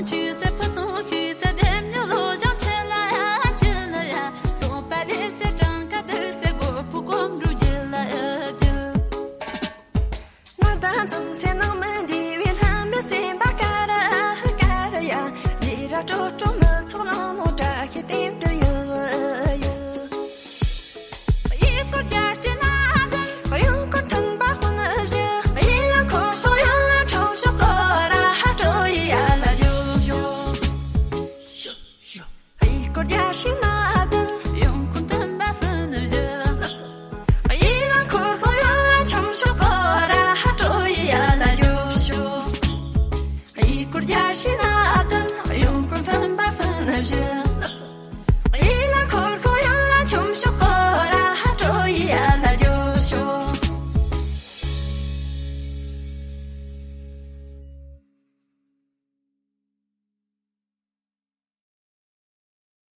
want you to Yeah.